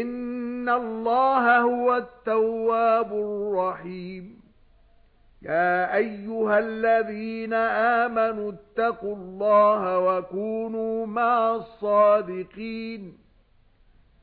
إِنَّ اللَّهَ هُوَ التَّوَّابُ الرَّحِيمُ يَا أَيُّهَا الَّذِينَ آمَنُوا اتَّقُوا اللَّهَ وَكُونُوا مَعَ الصَّادِقِينَ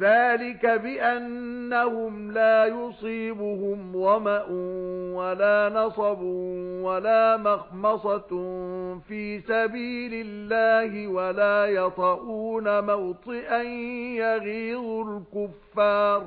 ذَلِكَ بِأَنَّهُمْ لَا يُصِيبُهُمْ ظَمَأٌ وَلَا نَصَبٌ وَلَا مَخْمَصَةٌ فِي سَبِيلِ اللَّهِ وَلَا يَطَئُونَ مَوْطِئًا يَغِيظُ الْكُفَّارَ.